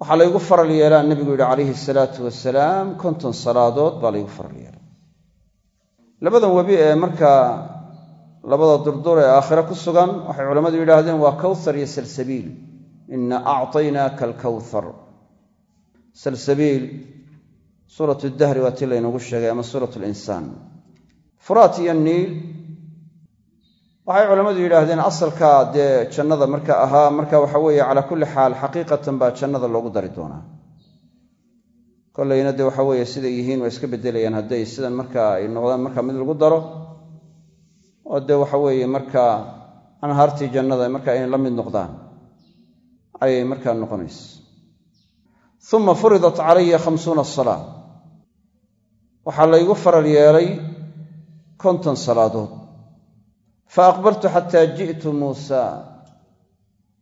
waxaa laygu faral yeelaa nebigu yidhi calayhi salaatu wasalaam konton salaadood baa laygu faral yeelaa. Labadan webi ee markaa labada durdur ee aakhire ku sugan waxay culammadu yidhaahdeen waa kawthar iyo salsabiil. Ina acطaynaaka alkawthar. Salsabiil suurat dahri waa tii laynagu sheegay ama suurat linsaan furaat iyo niil waxay culammadu yidhaahdeen asalkaa dee jannada marka ahaa marka waxa weeye calaa kulli xaal xaqiiqatan baa jannada loogu dari doonaa. Kollayna dee waxa weeye siday yihiin waa iska beddelayaan hadday sidan marka ay noqdaan marka mid lagu daro oo dee waxa weeye markaa anhaartii jannada marka inay la mid noqdaan ayay markaa noqonaysa uma furidat calaya khamsuuna salaa waxaa laygu faral yeelay konton salaadood fa aqbaltu xataa ji'tu muusa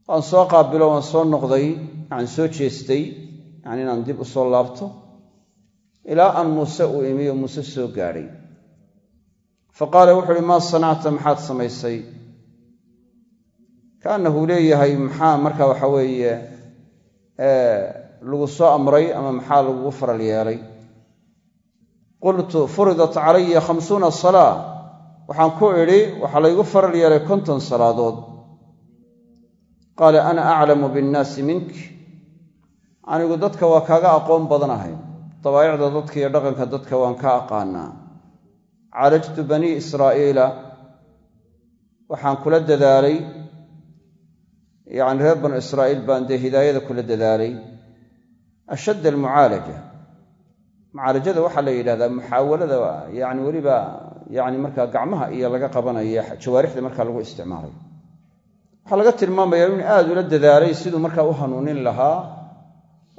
waan soo qaabilo waan soo noqday yacni soo jeestay yacni inaan dib u soo laabto ilaa aan muuse uu imi oo muuse soo gaadhay fa qaala wuxu uhi maa sanacta maxaad samaysay kaannahu leeyahay maxaa marka waxa weeye lagu soo amray ama maxaa lagugu faral yeelay qultu furidat calaya khamsuuna salaa waxaan ku idhi waxaa laygu faral yeelay konton salaadood. Qaala ana aclamu binnaasi mink. Anigu dadka waa kaaga aqoon badanahay dabaa'icda dadka iyo dhaqanka dadka waan ka aqaanaa. Caalajtu banii israa'iila. Waxaan kula dadaalay. Yacni reer banu israa'iil baan dee hidaayada kula dadaalay. Ashadd almucaalaja. Mucaalajada waxaa la yidhahdaa muxaawalada yani weliba yani markaa gacmaha iyo laga qabanaya jawaarixda markaa lagu isticmaalay. Waxaa laga tilmaamayaa in aad ula dadaalay siduu markaa u hanuunin lahaa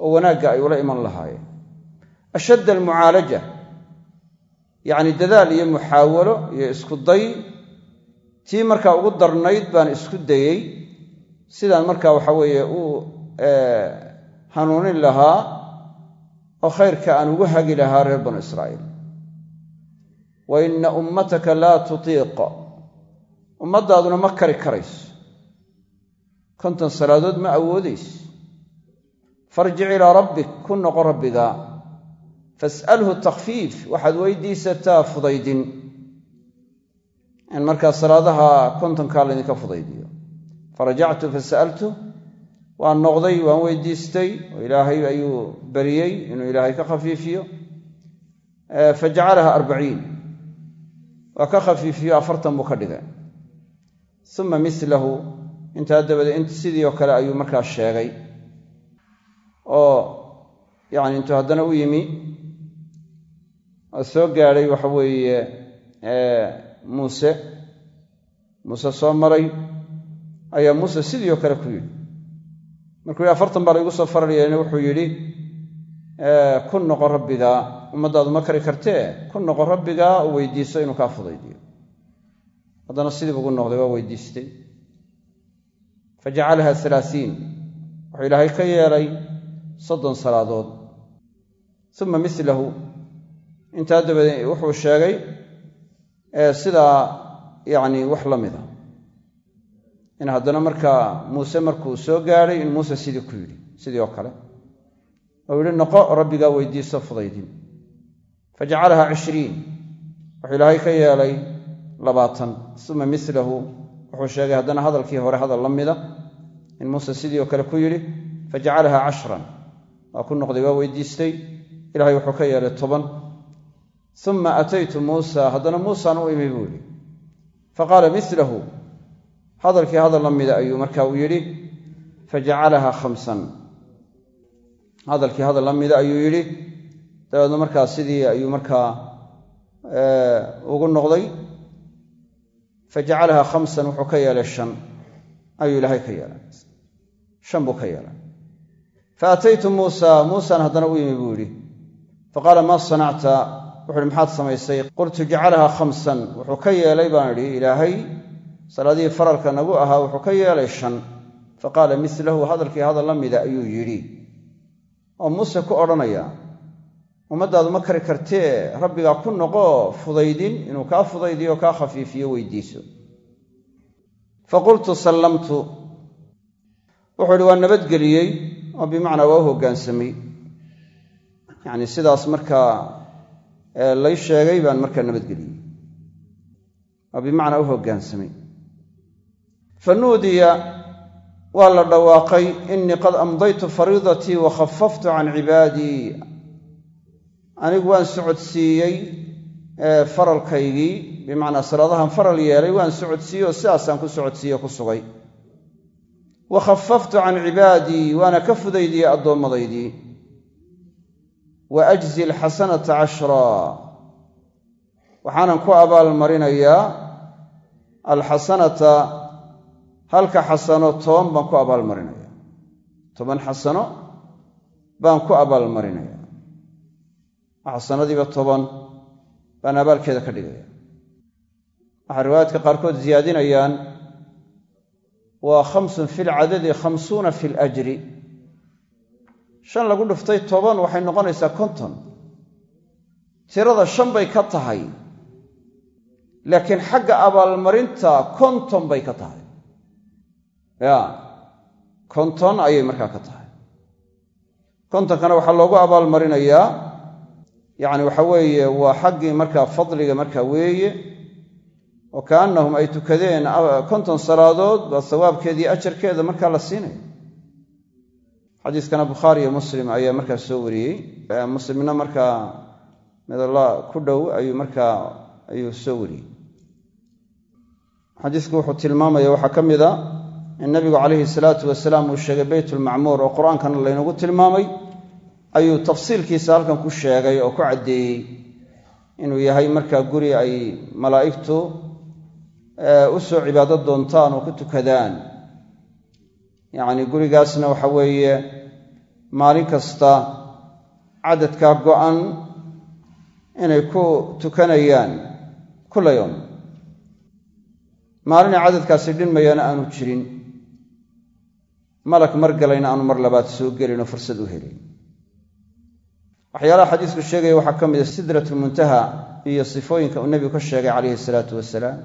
oo wanaagga ay ula iman lahaayeen. Ashadd almucaalaja yacni dadaal iyo muxaawalo iyo isku day tii markaa ugu darnayd baan isku dayey sidaan markaa waxa weeye u hanuunin lahaa oo khayrka aan ugu hagi lahaa reer banu israa'iil wa inna ummataka laa tutiiq ummaddaaduna ma kari karayso. Konton salaadood ma awoodayso. Farjic ilaa rabbik ku noqo rabbiga fas'alhu takfiif waxaad weydiisataa fudaydin. In markaa salaadaha kontonkaa laydinka fudaydiyo. Farajactu fasa'altu waan noqday waan weydiistay. Ilaahay ayuu bariyey inuu ilaahay ka khafiifiyo. Fajacalaha arbaciin waa ka khafiifiyo afartan buu ka dhigay. Uma milahu intaa dabadeed sidii oo kale ayuu markaa sheegay. Oo yacni intuu haddana u yimi oo soo gaadhay waxa weeye muuse. Muuse soo maray ayaa muuse sidii oo kale ku yidhi. Markuu afartan baa laygu soo fararyeelna wuxuu yidhi ku noqo rabbigaa ummaddaadu ma kari kartee ku noqo rabbigaa oo weydiiso inuu kaa fudaydiyo. Haddana sidii ugu noqday waa weydiistay. Fajacalaha alaaiin wuxuu ilaahay ka yeelay soddon salaadood. Uma milahu intaa dabadeed wuxuu sheegay sidaa yacni wax la mida. In haddana markaa muuse markuu soo gaadhay in muuse sidii ku yidhi sidii oo kale. Ou yidhi noqo rabbigaa weydiiso fudaydin fajacalaha cishriin wuxuu ilaahay ka yeelay labaatan uma milahu wuxuu sheegay haddana hadalkii hore hadal la mida in muuse sidii oo kale ku yidhi fajacalaha cashran waa ku noqday waa weydiistay ilahay wuxuu ka yeelay toban uma ataytu muusa haddana muusaan u imi buu yidhi faqaala milahu hadalkii hadal la mida ayuu marka uu yidhi dabeedna markaa sidii ayuu markaa ugu noqday. Fajacalaha khamsan wuxuu ka yeelay shan. Ayuu ilaahay ka yeelay. Shan buu ka yeelay. Fa ataytu muusa. Muusaan haddana u yimi buu yidhi. Faqaala maa sanacta? Wuxu uhi maxaad samaysay qultu jacalaha khamsan. Wuxuu ka yeelay baan idhi ilaahay salaadihii faralka nagu ahaa wuxuu ka yeelay shan. Faqaala milahu hadalkii hadal la mida ayuu yidhi. Oo muuse ku odhanaya ummaddaadu ma kari kartee rabbigaa ku noqo fudaydin inuu kaa fudaydiyo kaa khafiifiyo weydiiso. Faqultu sallamtu. Wuxuu ihi waa nabadgeliyey oo bimacnaa waa u hoggaansamay yacni sidaas markaa lay sheegay baan markaa nabadgeliyey. Oo bimacnaa u hoggaansamay fa waa la dhawaaqay innii qad amdaytu fariidatii wa khafaftu can cibaadii anigu waan socodsiiyey faralkaygii bimacnaa salaadahan faral yeelay waan socodsiiyey oo sidaasaan ku socodsiiye ku sugay. Wa khafaftu can cibaadii waana ka fudaydiyey addoommadaydii. Wa ajzi alxasanata cashraa waxaanan ku abaalmarinayaa alxasanata halka xasano toban baan ku abaalmarinaya toban xasano baan ku abaalmarinaya xasanadiiba toban baan abaalkeeda ka dhigaya waxay riwaayaadka qaarkood ziyaadinayaan waa khamsun fi lcadadi khamsuuna fi ljri shan lagu dhuftay toban waxay noqonaysaa konton. Tirada shan bay ka tahay laakiin xagga abaalmarinta konton bay ka tahay. Ya konton ayay markaa ka tahay. Kontonkana waxaa loogu abaalmarinayaa yacni waxa weeye waa xaggii markaa fadliga markaa weeye oo kaannahum ay tukadeen konton salaadood baa sawaabkeedii ajarkeeda markaa la siinayo. Xadiiskana bukhaari iyo muslim ayaa markaa soo wariyey. Muslimna markaa midalla ku dhow ayuu markaa ayuu soo wariyey. Xadiisku wuxuu tilmaamaya waxaa ka mid a in nabigu calayhi salaatu wasalaam uu sheegay beytulmacmuur oo qur'aankana laynagu tilmaamay ayuu tafsiilkiisa halkan ku sheegay oo ku caddeeyey inuu yahay markaa guri ay malaa'igtu u soo cibaado doontaan oo ku tukadaan. Yacni gurigaasna waxa weeye maalin kasta cadadkaa go'an inay ku tukanayaan kula yowm maalinay cadadkaasi dhinmayaana aanu jirin. Malak mar galayna aanu mar labaad soo gelin oo fursad u helin waxyaalaha xadiisku sheegaya waxaa ka mid a sidratulmuntaha iyo sifooyinka uu nebigu ka sheegay calayhi salaatu wasalaam.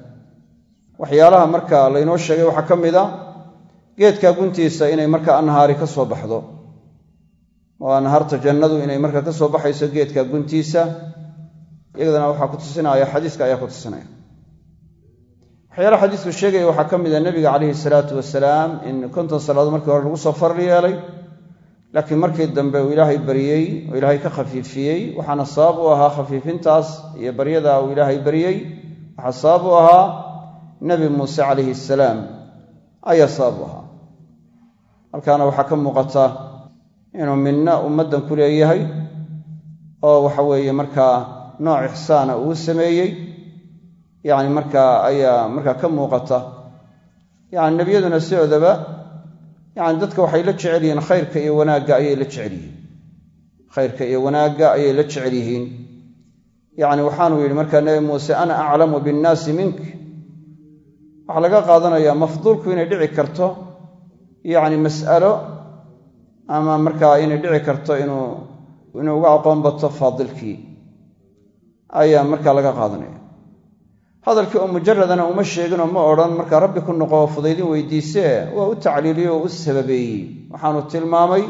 Waxyaalaha marka laynoo sheegay waxaa ka mid a geedkaa guntiisa inay marka anhaari ka soo baxdo. Oo anhaarta jannadu inay marka ka soo baxayso geedka guntiisa. Iyadana waxaa ku tusinaya xadiiska ayaa ku tusinaya. Waxyaalaha xadiisku sheegaya waxaa ka mid a nebiga calayhi salaatu wasalaam in konton salaadood markii hore lagu soo farli yeelay laakiin markii dambe uu ilaahay baryey oo ilaahay ka khafiifiyey waxaana sabab u ahaa khafiifintaas iyo baryadaa uu ilaahay baryey waxaa sabab u ahaa nebi muuse calayhi salaam. Ayaa sabab u ahaa. Halkaana waxaa ka muuqata inuu midna ummaddan ku leeyahay oo waxa weeye markaa nooc ixsaana uu sameeyey. Yacni markaa ayaa markaa ka muuqata. Yacni nebiyaduna sidoodaba yacni dadka waxay la jecel yihiin khayrka iyo wanaagga ayay la jecel yihiin. Khayrka iyo wanaagga ayay la jecel yihiin. Yacni waxaanuu yidhi markaa nebi muuse ana aclamu binnaasi mink. Waxaa laga qaadanayaa mafduulku inay dhici karto yacni mas'alo ama markaa inay dhici karto inuu inuu uga aqoon bato faadilkii. Ayaa markaa laga qaadanaya hadalkii oo mujaradana uma sheeginoo ma odhan markaa rabbi ku noqo fudaydin weydiisee waa u tacliiliyo oo u sababeeyey. Waxaanu tilmaamay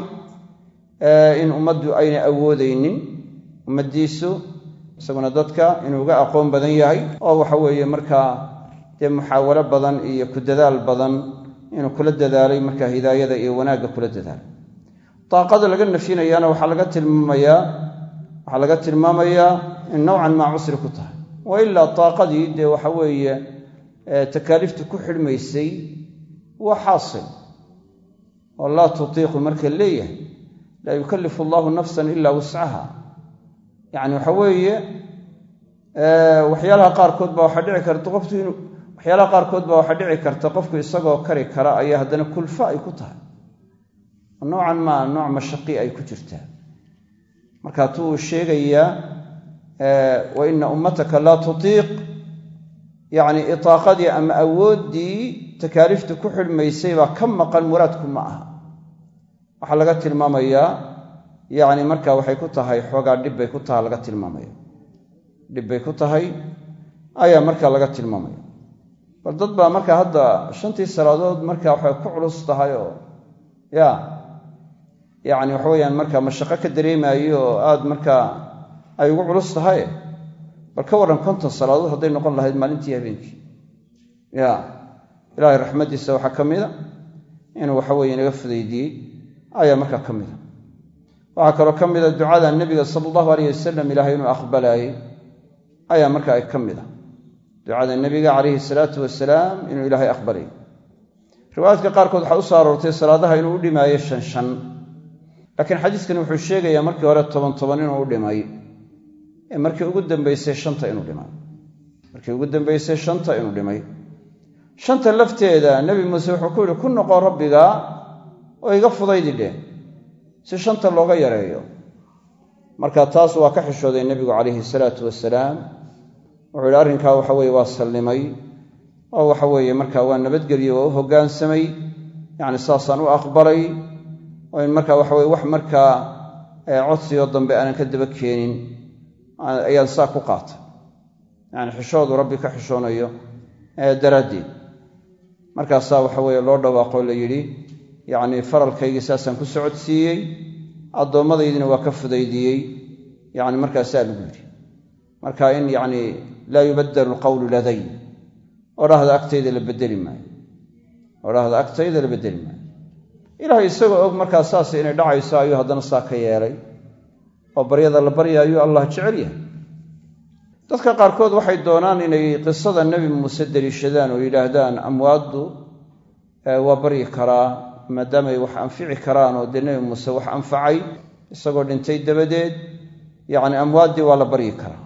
in ummaddu ayna awoodaynin ummaddiisu isaguna dadka inuu uga aqoon badan yahay oo waxa weeye markaa dee muxaawalo badan iyo ku dadaal badan inuu kula dadaalay markaa hidaayada iyo wanaagga kula dadaalay. Daaqada laga nafinayaana waxaa laga tilmaamayaa waxaa laga tilmaamayaa in nowcan maa cusri ku tahay wa ilaa daaqadii dee waxa weeye takaaliifta ku xidhmaysay waa xaasil oo laa tutiiqu marka leeyahay. Laa yukallifu allahu nafsan ilaa wuscaha yacni waxa weeye waxyaalaha qaarkood baa waxaa dhici karta qofku inuu waxyaalaha qaarkood baa waxaa dhici karta qofku isagoo kari kara ayaa haddana kulfa ay ku tahay. Noocan maa nooc mashaqi ay ku jirtaa. Marka tuu sheegayaa wa ina ummataka laa tutiiq. Yacni itaaqadii ama awooddii takaaliifta ku xidhmaysay baa ka maqan muraadku ma aha. Waxaa laga tilmaamayaa yacni marka waxay ku tahay xoogaa dhibbay ku taha laga tilmaamaya. Dhibbay ku tahay ayaa marka laga tilmaamaya. Bal dad baa marka hadda shantii salaadood marka waxay ku culus tahay oo mashaqo ka dareemaayo oo aad ay ugu culus tahay. Bal ka warran konton salaadood hadday noqon lahayd maalintii habeenkii. Ya ilaahay raxmaddiisa waxaa ka mida inuu waxaweye inaga fudaydiyey ayaa markaa ka mida waxaa kaloo ka mida ducada nebiga sala allahu aleyh wasalam ilaahay inuu aqbalaayey ayaa markaa ka mid a. Ducada nebiga calayhi salaatu wasalaam inuu ilaahay aqbalay. Riwaayaadka qaarkood waxaa u soo aroortay salaadaha inuu u dhimaayo shan shan. Laakiin xadiiskani wuxuu sheegayaa markii hore toban toban inuu u dhimay markii ugu dambaysay shanta inuu dhimay. Markii ugu dambaysay shanta inuu dhimay. Shanta lafteeda nebi muuse wuxuu ku yidhi ku noqo rabbiga oo iga fudaydi dheh si shanta looga yareeyo. Marka taas waa ka xishooday nebigu calayhi salaatu wasalaam wuxuu yidhi arrinkaa waxa weye waa sallimay oo waxa weeye marka waa nabadgelyo waa u hoggaansamay yacni saasaan u aqbalay oo in marka waxa weye wax markaa codsigoo dambe aanan ka daba keenin ayaan saa ku qaatay. Yacni xishoodu rabbi ka xishoonayo daraaddeed. Markaasaa waxa weeye loo dhawaaqoo la yidhi yacni faralkaygii saasaan ku socodsiiyey addoommadaydiina waa ka fudaydiyey. Yacni markaasaa lagu yidhi. Marka in yacni laa yubaddalu alqawlu laday odhahda agtayda la bedeli maayo. Odhahda agtayda la bedeli maayo. Ilaahay isagoo og markaa saas inay dhacayso ayuu haddana saa ka yeelay oo baryada la baryaayo allah jecel yahay. Dadka qaarkood waxay doonaan inay qisada nebi muuse deliishadaan oo yidhaahdaan amwaaddu waa baryi karaa maadaamay wax anfici karaan oo dee nebi muuse wax anfacay isagoo dhintay dabadeed yacni amwaaddii waa la baryi karaa.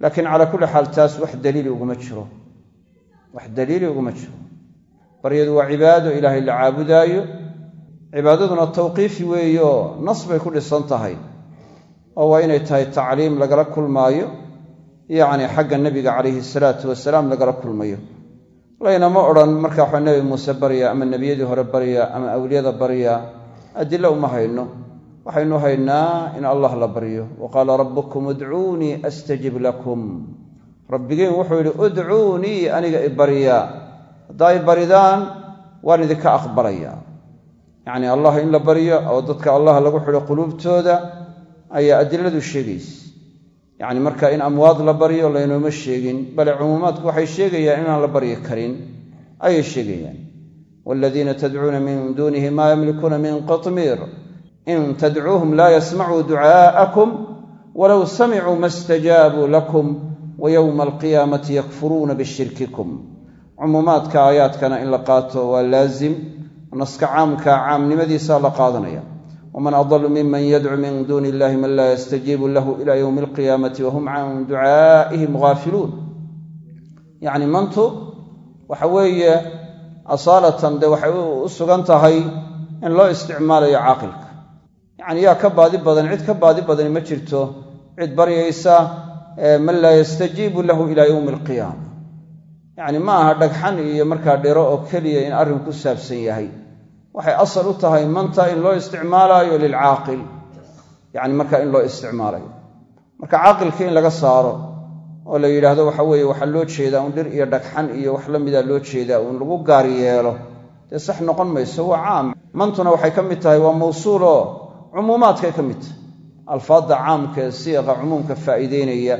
Laakiin calaa kulli xaal taas wax daliili uguma jiro. Wax daliili uguma jiro. Baryadu waa cibaado ilaahay la caabudaayo. Cibaadaduna tawqiifi weeyo nas bay ku dhisan tahay oo waa inay tahay tacliim lagala kulmaayo yacni xagga nebiga calayhi salaatu wasalaam lagala kulmayo. Laynama odhan marka waxa nebi muuse barya ama nebiyadii hore barya ama awliyada barya adilo uma hayno. Waxaynu haynaa in allah la baryo. Wa qaala rabbukum udcuunii astajib lakum. Rabbigeen wuxuu yidhi udcuunii aniga ibarya haddaa i baridaan waan idinka aqbalaya. Yacni allah in la baryo oo dadka allah lagu xidho quluubtooda ayaa adiladu sheegaysa. Yacni marka in amwaad la baryo laynooma sheegin bale cumuumaadku waxay sheegayaan inaan la baryi karin ayay sheegayaan. Waaladiina tadcuuna min duunihi maa yamlikuuna min qitmiir in tadcuuhum laa yasmacuu ducaa'akum walow samicuu ma stajaabuu lakum wa yowma alqiyaamati yakfuruuna bishirkikum. Cumuumaadka aayaadkana in la qaato waa laazim naska caamka caamnimadiisa la qaadanaya waman adlu miman yadcu min duuni illahi man laa yastajiibu lahu ila yowmi alqiyaamati wahum can ducaa'ihim gaafiluun yacni mantu waxa weeye asaalatan dee waxay u sugan tahay in loo isticmaalayo caaqilka yacni yaa ka baadi badan cid ka baadi badani ma jirto cid baryaysa man laa yastajiibu lahu ila yowmi alqiyaama yacni ma aha dhagxan iyo markaa dhiro oo keliya in arrin ku saabsan yahay waxay asal u tahay manta in loo isticmaalaayo lilcaaqil yacni marka in loo isticmaalayo. Marka caaqilkii in laga saaro oo la yidhaahdo waxa weeye waxaa loo jeedaa un dhir iyo dhagxan iyo wax la mida loo jeedaa uun lagu gaar yeelo dee sax noqon mayso waa caam. Mantuna waxay ka mid tahay waa mawsuul oo cumuumaadkay ka mid tahay. Alfaadda caamka ee siiqa cumuumka faa'iideynaya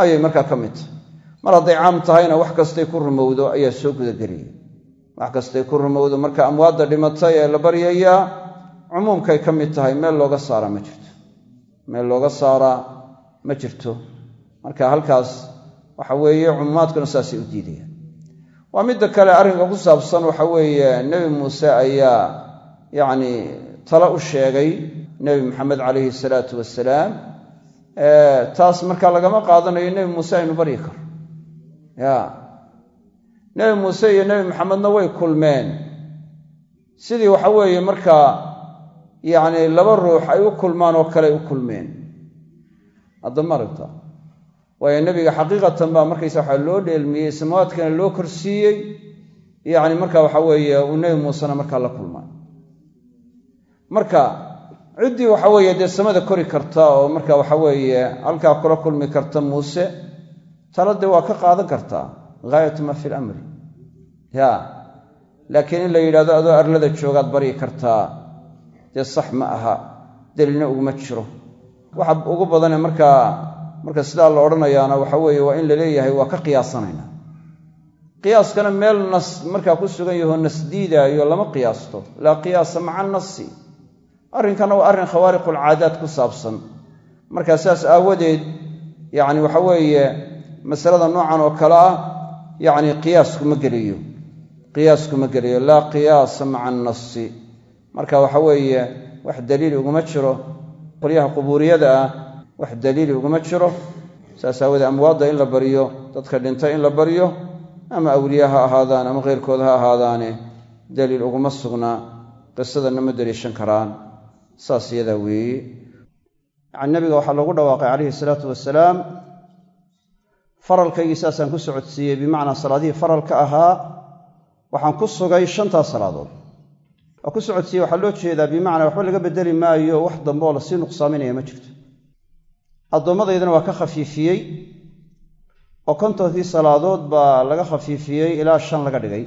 ayay markaa ka mid tahay. Mar hadday caam tahayna wax kastay ku rumowdo ayaa soo gudagelaya wax kastay ku rumowdo marka amwaadda dhimatay ee la baryayaa cumuumkay ka mid tahay meel looga saaraa ma jirto. Meel looga saaraa ma jirto. Marka halkaas waxa weeye cumuumaadkuna saasay u diidayaan. Waa midda kale arrinka ku saabsan waxa weeye nebi muuse ayaa yacni talo u sheegay nebi maxamed calayhi salaatu wasalaam taas marka lagama qaadanayo nebi muuse aynu baryi karo. Ya nebi muuse iyo nebi maxamedna way kulmeen. Sidii waxa weeye markaa yacni laba ruux ay u kulmaan oo kale u kulmeen. Hadda ma aragta. Waayo nebiga xaqiiqatan baa markaysa waxaa loo dheelmiyey samawaadkana loo korsiiyey. Yacni marka waxa weeye uu nebi muusena markaa la kulmay marka ciddii waxa weeye dee samada kori karta oo marka waxa weeye halkaa kula kulmi karta muuse taladee waa ka qaadan kartaa gaayatu maa fi lamri ya laakiin in la yidhahdo adoo arlada joogaad baryi kartaa dee sax ma aha daliilna uguma jiro waxa ugu badane markaa marka sidaa la odhanayaana waxa weeye waa in la leeyahay waa ka qiyaasanayna qiyaaskana meel nas markaa ku sugan yahoo nas diidaayo lama qiyaasto laa qiyaasa maca nasi arrinkana waa arrin khawaariqulcaadaad ku saabsan marka saas aawadeed yacni waxa weeye masalada noocan oo kale ah yacni qiyaaskuma geliyo qiyaaskuma geliyo laa qiyaasa maca annasi marka waxa weeye wax daliili uguma jiro. Qolyaha qubuuriyada ah wax daliili uguma jiro. Saas aawadee amwaadda in la baryo dadka dhintay in la baryo ama awliya ha ahaadaan ama kheyrkood ha ahaadaane daliil uguma sugnaa qisadana ma daliishan karaan. Saas iyadaa weeye. Yani nabiga waxaa loogu dhawaaqay calayhi salaatu wasalaam faralkaygii saasaan ku socodsiiyey bimacnaa salaadihii faralka ahaa waxaan ku sugay shantaas salaadood. Oo ku socodsiiyey waxaa loo jeedaa bimacnaa waxba laga bedeli maayo wax dambe oo la sii nuqsaaminaya ma jirto. Addoomadaydana waa ka khafiifiyey oo kontonkii salaadood baa laga khafiifiyey ilaa shan laga dhigay.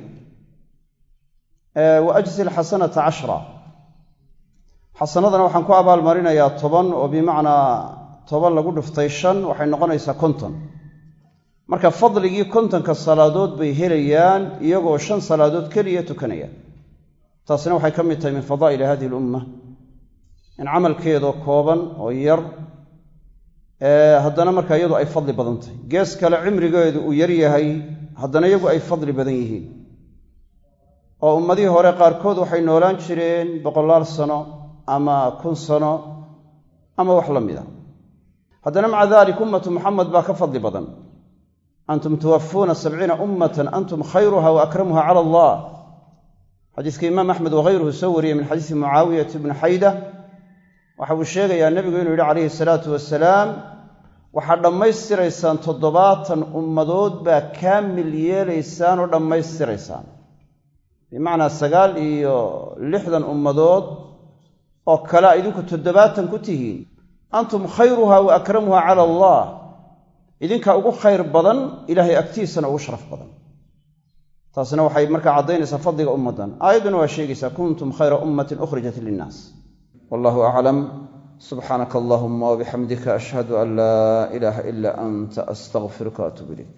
Wa ajzi alxasanata cashra. Xasanadana waxaan ku abaalmarinayaa toban oo bimacnaa toban lagu dhuftay shan waxay noqonaysaa konton marka fadligii kontonka salaadood bay helayaan iyagoo shan salaadood keliya tukanaya. Taasina waxay ka mid tahay min fadaa'ili hadihi alumma. In camalkeedoo kooban oo yar haddana markaa iyadu ay fadli badan tahay. Gees kale cimrigeedu uu yar yahay haddana iyagu ay fadli badan yihiin. Oo ummadihii hore qaarkood waxay noolaan jireen boqolaal sano ama kun sano ama wax la mida haddana maca dalik ummatu muxamed baa ka fadli badan antum tuwafuuna sabciina ummatan antum khayruha wa akramuha cala allah xadiiska imaam axmed wahayruhu soo wariyey min xadiisi mucaawiyat bni xayda waxa uu sheegayaa nebigu inuu yidhi calayhi salaatu wasalaam waxaad dhammaystiraysaan toddobaatan ummadood baa kaamil yeelaysaan oo dhammaystiraysaan bimacnaa sagaal iyo lixdan ummadood oo kale a idinku toddobaatan ku tihiin antum khayruha wa akramuha cala allah idinka ugu khayr badan ilaahay agtiisana ugu sharaf badan. Taasna waxay markaa caddaynaysaa fadliga ummaddan. Aayadduna waa sheegaysaa kuntum khayra ummatin ukhrijat linnaas. Wallahu aclam subxaanaka allahuma wabixamdika ashhadu an laa ilaaha ila anta astaqfiruka waatuub ilayk